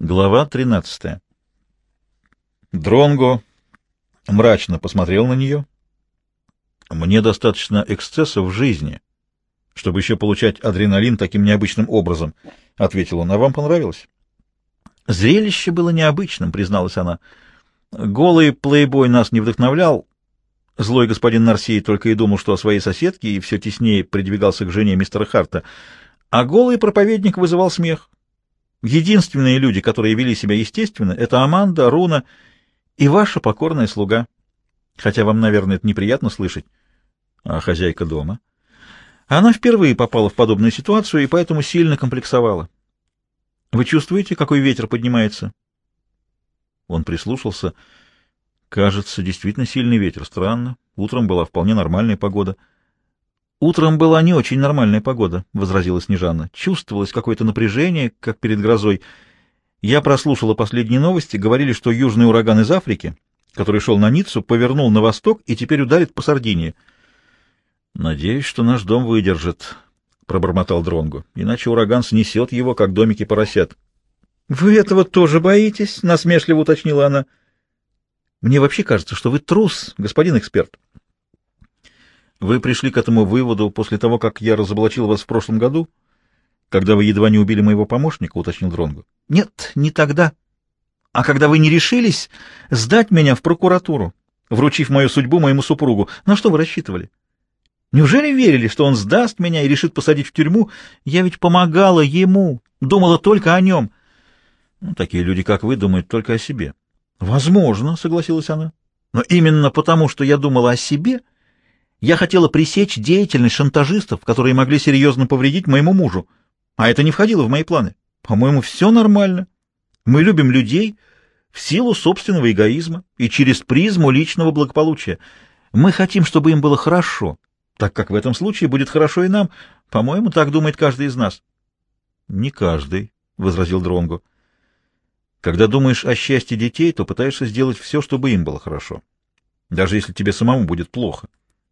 Глава 13. Дронго мрачно посмотрел на нее. Мне достаточно эксцессов в жизни, чтобы еще получать адреналин таким необычным образом, — ответил он. — А вам понравилось? Зрелище было необычным, — призналась она. Голый плейбой нас не вдохновлял. Злой господин Нарсей только и думал, что о своей соседке, и все теснее придвигался к жене мистера Харта. А голый проповедник вызывал смех. Единственные люди, которые вели себя естественно, это Аманда, Руна и ваша покорная слуга. Хотя вам, наверное, это неприятно слышать. А хозяйка дома? Она впервые попала в подобную ситуацию и поэтому сильно комплексовала. Вы чувствуете, какой ветер поднимается? Он прислушался. Кажется, действительно сильный ветер. Странно. Утром была вполне нормальная погода. — Утром была не очень нормальная погода, — возразила Снежана. Чувствовалось какое-то напряжение, как перед грозой. Я прослушала последние новости. Говорили, что южный ураган из Африки, который шел на Ниццу, повернул на восток и теперь ударит по Сардинии. — Надеюсь, что наш дом выдержит, — пробормотал Дронгу. Иначе ураган снесет его, как домики поросят. — Вы этого тоже боитесь? — насмешливо уточнила она. — Мне вообще кажется, что вы трус, господин эксперт. — вы пришли к этому выводу после того, как я разоблачил вас в прошлом году, когда вы едва не убили моего помощника, уточнил Дронгу. Нет, не тогда. А когда вы не решились сдать меня в прокуратуру, вручив мою судьбу моему супругу, на что вы рассчитывали? Неужели верили, что он сдаст меня и решит посадить в тюрьму? Я ведь помогала ему, думала только о нем. Ну, такие люди, как вы, думают только о себе. Возможно, согласилась она. Но именно потому, что я думала о себе, — я хотела пресечь деятельность шантажистов, которые могли серьезно повредить моему мужу. А это не входило в мои планы. По-моему, все нормально. Мы любим людей в силу собственного эгоизма и через призму личного благополучия. Мы хотим, чтобы им было хорошо, так как в этом случае будет хорошо и нам. По-моему, так думает каждый из нас. — Не каждый, — возразил Дронгу. Когда думаешь о счастье детей, то пытаешься сделать все, чтобы им было хорошо, даже если тебе самому будет плохо.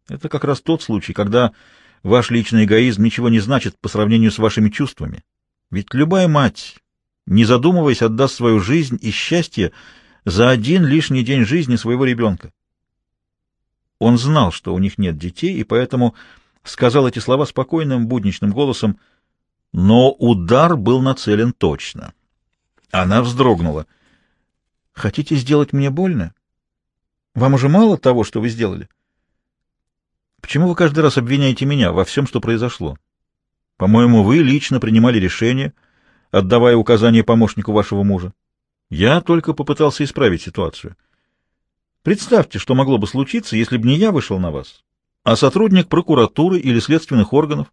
Это как раз тот случай, когда ваш личный эгоизм ничего не значит по сравнению с вашими чувствами. Ведь любая мать, не задумываясь, отдаст свою жизнь и счастье за один лишний день жизни своего ребенка. Он знал, что у них нет детей, и поэтому сказал эти слова спокойным, будничным голосом, но удар был нацелен точно. Она вздрогнула. «Хотите сделать мне больно? Вам уже мало того, что вы сделали?» Почему вы каждый раз обвиняете меня во всем, что произошло? По-моему, вы лично принимали решение, отдавая указания помощнику вашего мужа. Я только попытался исправить ситуацию. Представьте, что могло бы случиться, если бы не я вышел на вас, а сотрудник прокуратуры или следственных органов.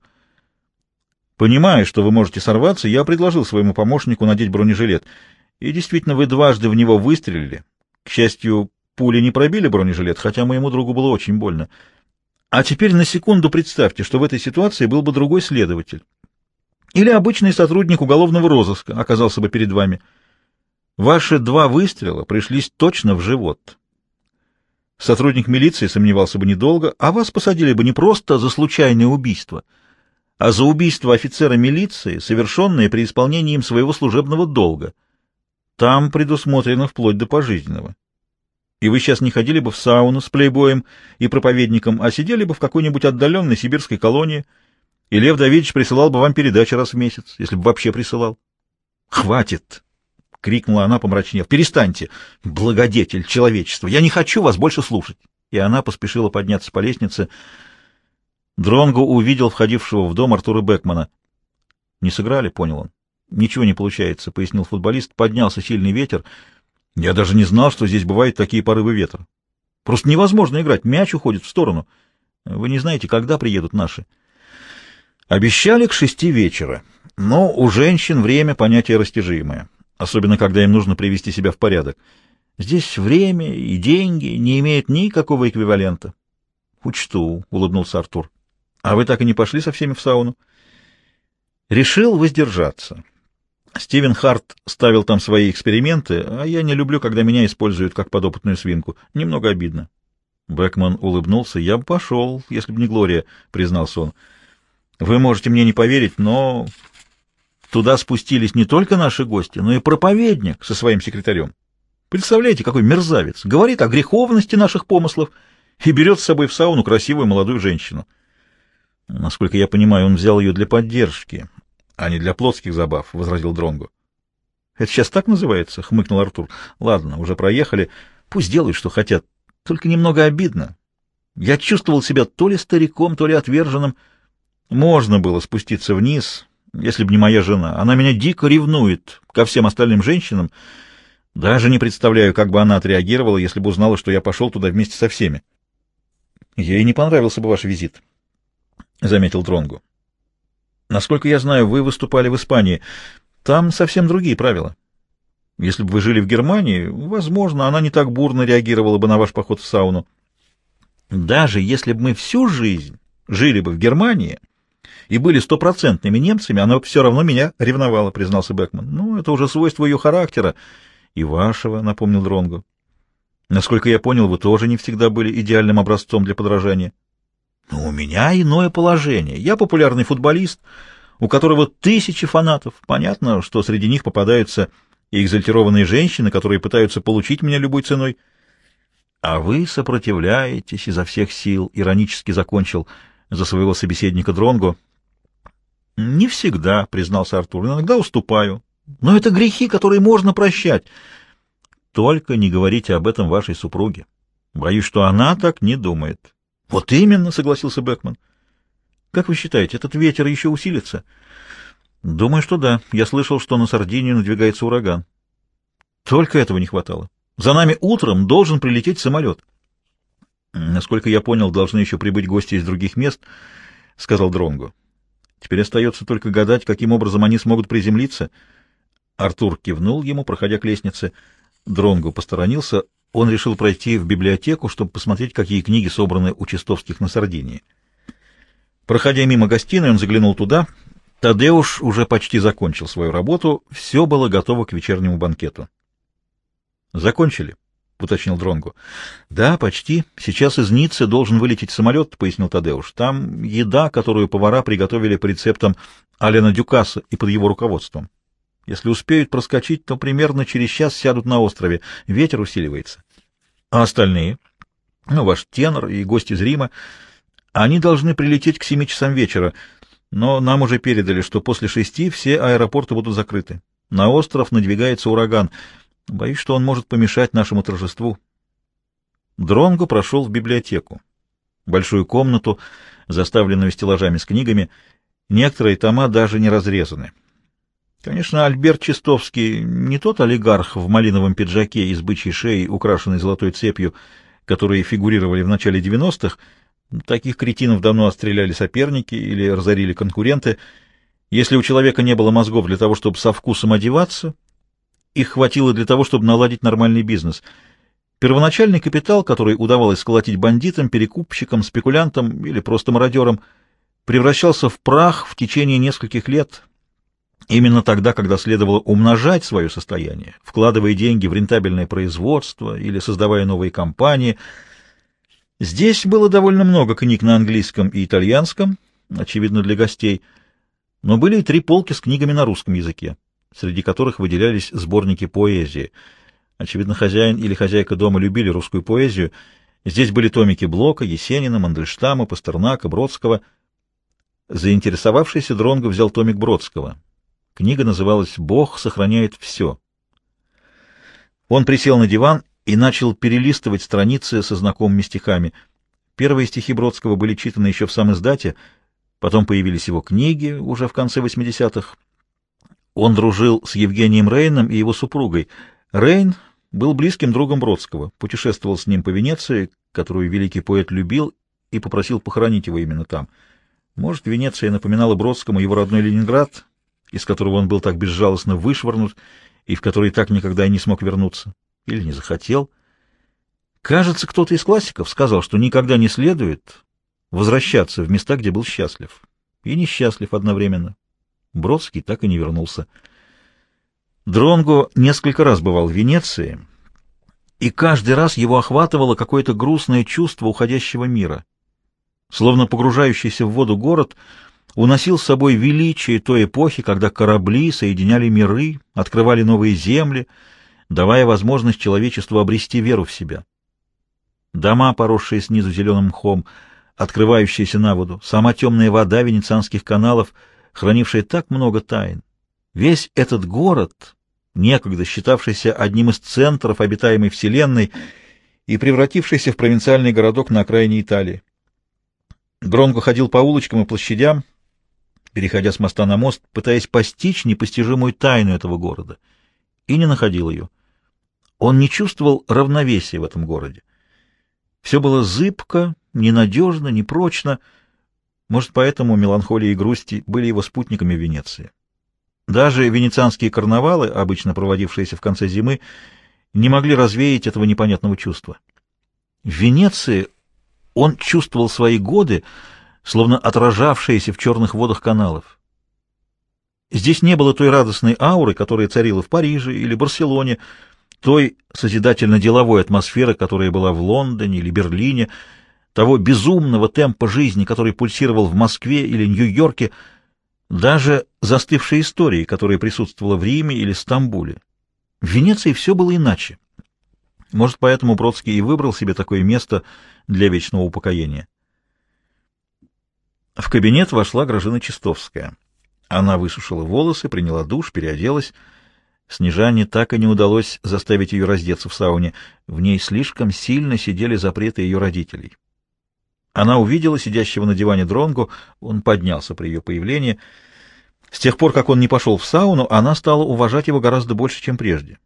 Понимая, что вы можете сорваться, я предложил своему помощнику надеть бронежилет. И действительно, вы дважды в него выстрелили. К счастью, пули не пробили бронежилет, хотя моему другу было очень больно. А теперь на секунду представьте, что в этой ситуации был бы другой следователь. Или обычный сотрудник уголовного розыска оказался бы перед вами. Ваши два выстрела пришлись точно в живот. Сотрудник милиции сомневался бы недолго, а вас посадили бы не просто за случайное убийство, а за убийство офицера милиции, совершенное при исполнении им своего служебного долга. Там предусмотрено вплоть до пожизненного и вы сейчас не ходили бы в сауну с плейбоем и проповедником, а сидели бы в какой-нибудь отдаленной сибирской колонии, и Лев Давидович присылал бы вам передачи раз в месяц, если бы вообще присылал. — Хватит! — крикнула она, помрачнев. — Перестаньте! Благодетель человечества! Я не хочу вас больше слушать! И она поспешила подняться по лестнице. Дронго увидел входившего в дом Артура Бекмана. — Не сыграли, — понял он. — Ничего не получается, — пояснил футболист. Поднялся сильный ветер — я даже не знал, что здесь бывают такие порывы ветра. Просто невозможно играть, мяч уходит в сторону. Вы не знаете, когда приедут наши. Обещали к шести вечера, но у женщин время понятие растяжимое, особенно когда им нужно привести себя в порядок. Здесь время и деньги не имеют никакого эквивалента. — Учту, — улыбнулся Артур. — А вы так и не пошли со всеми в сауну? — Решил воздержаться. Стивен Харт ставил там свои эксперименты, а я не люблю, когда меня используют как подопытную свинку. Немного обидно. Бэкман улыбнулся. «Я бы пошел, если бы не Глория», — признался он. «Вы можете мне не поверить, но Туда спустились не только наши гости, но и проповедник со своим секретарем. Представляете, какой мерзавец! Говорит о греховности наших помыслов и берет с собой в сауну красивую молодую женщину. Насколько я понимаю, он взял ее для поддержки, а не для плотских забав, — возразил Дронгу. Это сейчас так называется? — хмыкнул Артур. — Ладно, уже проехали. Пусть делают, что хотят. Только немного обидно. Я чувствовал себя то ли стариком, то ли отверженным. Можно было спуститься вниз, если бы не моя жена. Она меня дико ревнует ко всем остальным женщинам. Даже не представляю, как бы она отреагировала, если бы узнала, что я пошел туда вместе со всеми. Ей не понравился бы ваш визит, — заметил Дронгу. Насколько я знаю, вы выступали в Испании. Там совсем другие правила. Если бы вы жили в Германии, возможно, она не так бурно реагировала бы на ваш поход в сауну. Даже если бы мы всю жизнь жили бы в Германии и были стопроцентными немцами, она все равно меня ревновала, признался Бекман. Ну, это уже свойство ее характера и вашего, напомнил Дронгу. Насколько я понял, вы тоже не всегда были идеальным образцом для подражания. Но у меня иное положение. Я популярный футболист, у которого тысячи фанатов. Понятно, что среди них попадаются и экзальтированные женщины, которые пытаются получить меня любой ценой. А вы сопротивляетесь изо всех сил, иронически закончил за своего собеседника Дронго. Не всегда, признался Артур, иногда уступаю. Но это грехи, которые можно прощать. Только не говорите об этом вашей супруге. Боюсь, что она так не думает. Вот именно, согласился Бекман. Как вы считаете, этот ветер еще усилится? Думаю, что да. Я слышал, что на Сардинию надвигается ураган. Только этого не хватало. За нами утром должен прилететь самолет. Насколько я понял, должны еще прибыть гости из других мест, сказал Дронго. Теперь остается только гадать, каким образом они смогут приземлиться. Артур кивнул ему, проходя к лестнице. Дронго посторонился. Он решил пройти в библиотеку, чтобы посмотреть, какие книги собраны у Чистовских на Сардинии. Проходя мимо гостиной, он заглянул туда — Тадеуш уже почти закончил свою работу, все было готово к вечернему банкету. «Закончили?» — уточнил Дронгу. «Да, почти. Сейчас из Ниццы должен вылететь самолет», — пояснил Тадеуш. «Там еда, которую повара приготовили по рецептам Алена Дюкаса и под его руководством. Если успеют проскочить, то примерно через час сядут на острове. Ветер усиливается. А остальные? Ну, ваш тенор и гости из Рима. Они должны прилететь к семи часам вечера» но нам уже передали, что после шести все аэропорты будут закрыты. На остров надвигается ураган. Боюсь, что он может помешать нашему торжеству. Дронго прошел в библиотеку. Большую комнату, заставленную стеллажами с книгами. Некоторые тома даже не разрезаны. Конечно, Альберт Чистовский не тот олигарх в малиновом пиджаке и с бычьей шеей, украшенной золотой цепью, которые фигурировали в начале 90-х, Таких кретинов давно отстреляли соперники или разорили конкуренты. Если у человека не было мозгов для того, чтобы со вкусом одеваться, их хватило для того, чтобы наладить нормальный бизнес. Первоначальный капитал, который удавалось сколотить бандитам, перекупщикам, спекулянтам или просто мародерам, превращался в прах в течение нескольких лет, именно тогда, когда следовало умножать свое состояние, вкладывая деньги в рентабельное производство или создавая новые компании – Здесь было довольно много книг на английском и итальянском, очевидно, для гостей, но были и три полки с книгами на русском языке, среди которых выделялись сборники поэзии. Очевидно, хозяин или хозяйка дома любили русскую поэзию. Здесь были томики Блока, Есенина, Мандельштама, Пастернака, Бродского. Заинтересовавшийся Дронго взял томик Бродского. Книга называлась «Бог сохраняет все». Он присел на диван и начал перелистывать страницы со знакомыми стихами. Первые стихи Бродского были читаны еще в самой издате, потом появились его книги уже в конце 80-х. Он дружил с Евгением Рейном и его супругой. Рейн был близким другом Бродского, путешествовал с ним по Венеции, которую великий поэт любил, и попросил похоронить его именно там. Может, Венеция напоминала Бродскому его родной Ленинград, из которого он был так безжалостно вышвырнут и в который так никогда и не смог вернуться или не захотел. Кажется, кто-то из классиков сказал, что никогда не следует возвращаться в места, где был счастлив. И несчастлив одновременно. Бродский так и не вернулся. Дронго несколько раз бывал в Венеции, и каждый раз его охватывало какое-то грустное чувство уходящего мира. Словно погружающийся в воду город уносил с собой величие той эпохи, когда корабли соединяли миры, открывали новые земли, давая возможность человечеству обрести веру в себя. Дома, поросшие снизу зеленым мхом, открывающиеся на воду, сама темная вода венецианских каналов, хранившая так много тайн. Весь этот город, некогда считавшийся одним из центров обитаемой вселенной и превратившийся в провинциальный городок на окраине Италии. Дронго ходил по улочкам и площадям, переходя с моста на мост, пытаясь постичь непостижимую тайну этого города, и не находил ее. Он не чувствовал равновесия в этом городе. Все было зыбко, ненадежно, непрочно. Может, поэтому меланхолия и грусти были его спутниками в Венеции. Даже венецианские карнавалы, обычно проводившиеся в конце зимы, не могли развеять этого непонятного чувства. В Венеции он чувствовал свои годы, словно отражавшиеся в черных водах каналов. Здесь не было той радостной ауры, которая царила в Париже или Барселоне, той созидательно-деловой атмосферы, которая была в Лондоне или Берлине, того безумного темпа жизни, который пульсировал в Москве или Нью-Йорке, даже застывшей истории, которая присутствовала в Риме или Стамбуле. В Венеции все было иначе. Может, поэтому Бродский и выбрал себе такое место для вечного упокоения. В кабинет вошла Гражина Чистовская. Она высушила волосы, приняла душ, переоделась. Снежане так и не удалось заставить ее раздеться в сауне. В ней слишком сильно сидели запреты ее родителей. Она увидела сидящего на диване Дронгу, он поднялся при ее появлении. С тех пор, как он не пошел в сауну, она стала уважать его гораздо больше, чем прежде.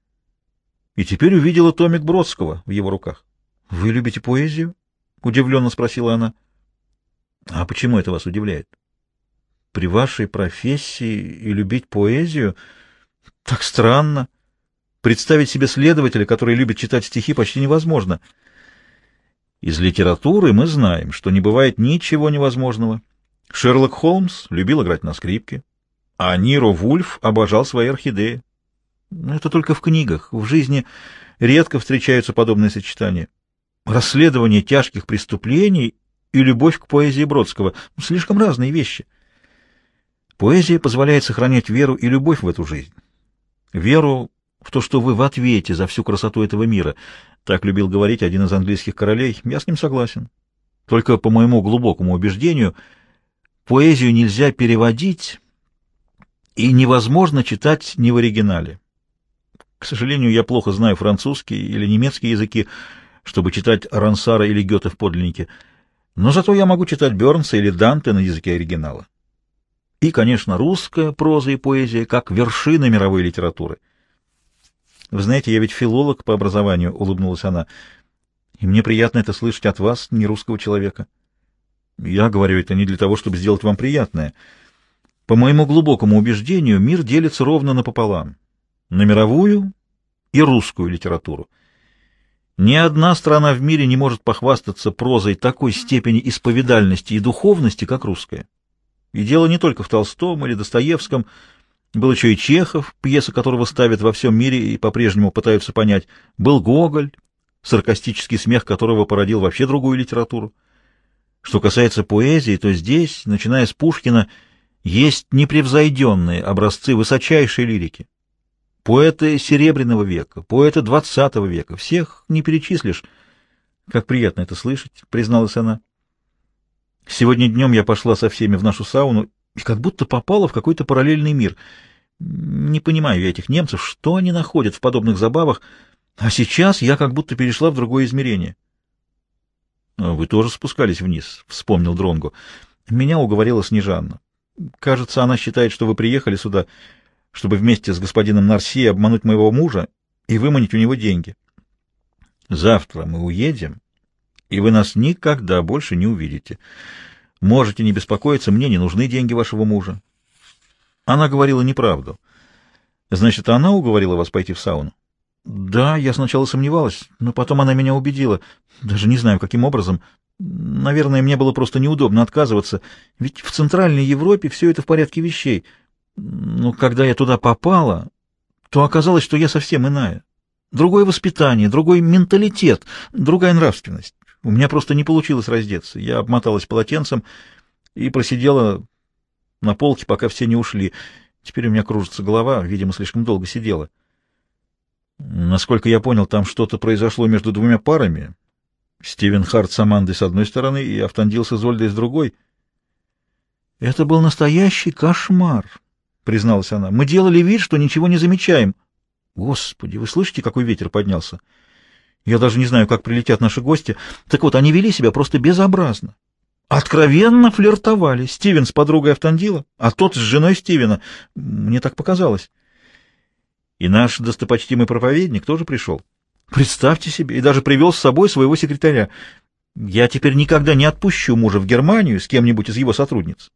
И теперь увидела томик Бродского в его руках. — Вы любите поэзию? — удивленно спросила она. — а почему это вас удивляет? При вашей профессии и любить поэзию? Так странно. Представить себе следователя, который любит читать стихи, почти невозможно. Из литературы мы знаем, что не бывает ничего невозможного. Шерлок Холмс любил играть на скрипке, а Ниро Вульф обожал свои орхидеи. Это только в книгах. В жизни редко встречаются подобные сочетания. Расследование тяжких преступлений и любовь к поэзии Бродского. Слишком разные вещи. Поэзия позволяет сохранять веру и любовь в эту жизнь. Веру в то, что вы в ответе за всю красоту этого мира. Так любил говорить один из английских королей. Я с ним согласен. Только по моему глубокому убеждению, поэзию нельзя переводить и невозможно читать не в оригинале. К сожалению, я плохо знаю французский или немецкий языки, чтобы читать Рансара или Гёте в подлиннике — но зато я могу читать Бёрнса или Данте на языке оригинала. И, конечно, русская проза и поэзия как вершина мировой литературы. Вы знаете, я ведь филолог по образованию, улыбнулась она. И мне приятно это слышать от вас, не русского человека. Я говорю это не для того, чтобы сделать вам приятное. По моему глубокому убеждению, мир делится ровно напополам. На мировую и русскую литературу. Ни одна страна в мире не может похвастаться прозой такой степени исповедальности и духовности, как русская. И дело не только в Толстом или Достоевском, был еще и Чехов, пьеса которого ставят во всем мире и по-прежнему пытаются понять, был Гоголь, саркастический смех которого породил вообще другую литературу. Что касается поэзии, то здесь, начиная с Пушкина, есть непревзойденные образцы высочайшей лирики. Поэты Серебряного века, поэты Двадцатого века, всех не перечислишь. Как приятно это слышать, призналась она. Сегодня днем я пошла со всеми в нашу сауну и как будто попала в какой-то параллельный мир. Не понимаю я этих немцев, что они находят в подобных забавах, а сейчас я как будто перешла в другое измерение. «А — Вы тоже спускались вниз, — вспомнил Дронгу. Меня уговорила Снежанна. Кажется, она считает, что вы приехали сюда чтобы вместе с господином Нарси обмануть моего мужа и выманить у него деньги. Завтра мы уедем, и вы нас никогда больше не увидите. Можете не беспокоиться, мне не нужны деньги вашего мужа. Она говорила неправду. Значит, она уговорила вас пойти в сауну? Да, я сначала сомневалась, но потом она меня убедила. Даже не знаю, каким образом. Наверное, мне было просто неудобно отказываться, ведь в Центральной Европе все это в порядке вещей — но когда я туда попала, то оказалось, что я совсем иная. Другое воспитание, другой менталитет, другая нравственность. У меня просто не получилось раздеться. Я обмоталась полотенцем и просидела, на полке, пока все не ушли. Теперь у меня кружится голова, видимо, слишком долго сидела. Насколько я понял, там что-то произошло между двумя парами. Стивен Харт с Амандой с одной стороны и Автандил с Изольдой с другой. «Это был настоящий кошмар», — призналась она. «Мы делали вид, что ничего не замечаем». «Господи, вы слышите, какой ветер поднялся? Я даже не знаю, как прилетят наши гости. Так вот, они вели себя просто безобразно. Откровенно флиртовали. Стивен с подругой Автандила, а тот с женой Стивена. Мне так показалось». И наш достопочтимый проповедник тоже пришел. Представьте себе, и даже привел с собой своего секретаря. Я теперь никогда не отпущу мужа в Германию с кем-нибудь из его сотрудниц.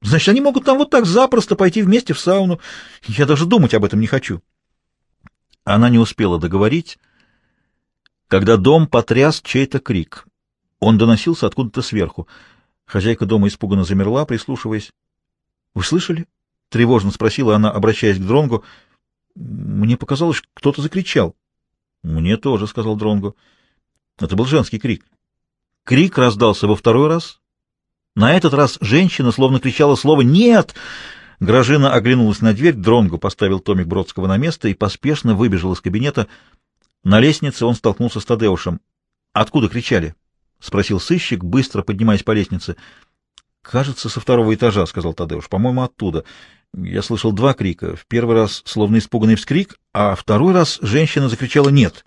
Значит, они могут там вот так запросто пойти вместе в сауну. Я даже думать об этом не хочу. Она не успела договорить, когда дом потряс чей-то крик. Он доносился откуда-то сверху. Хозяйка дома испуганно замерла, прислушиваясь. — Вы слышали? — тревожно спросила она, обращаясь к Дронгу. Мне показалось, кто-то закричал. — Мне тоже, — сказал Дронгу. Это был женский крик. Крик раздался во второй раз. На этот раз женщина словно кричала слово «Нет!». Гражина оглянулась на дверь, Дронгу поставил Томик Бродского на место и поспешно выбежал из кабинета. На лестнице он столкнулся с Тадеушем. «Откуда кричали?» — спросил сыщик, быстро поднимаясь по лестнице. «Кажется, со второго этажа», — сказал Тадеуш. «По-моему, оттуда. Я слышал два крика. В первый раз словно испуганный вскрик, а второй раз женщина закричала «нет».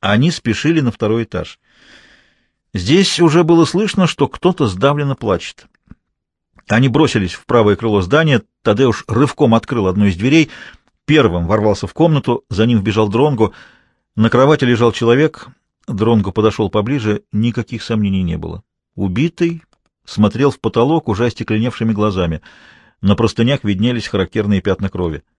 Они спешили на второй этаж. Здесь уже было слышно, что кто-то сдавленно плачет. Они бросились в правое крыло здания, Тадеуш рывком открыл одну из дверей, первым ворвался в комнату, за ним вбежал Дронгу. На кровати лежал человек, Дронгу подошел поближе, никаких сомнений не было. Убитый смотрел в потолок уже остекленевшими глазами — на простынях виднелись характерные пятна крови.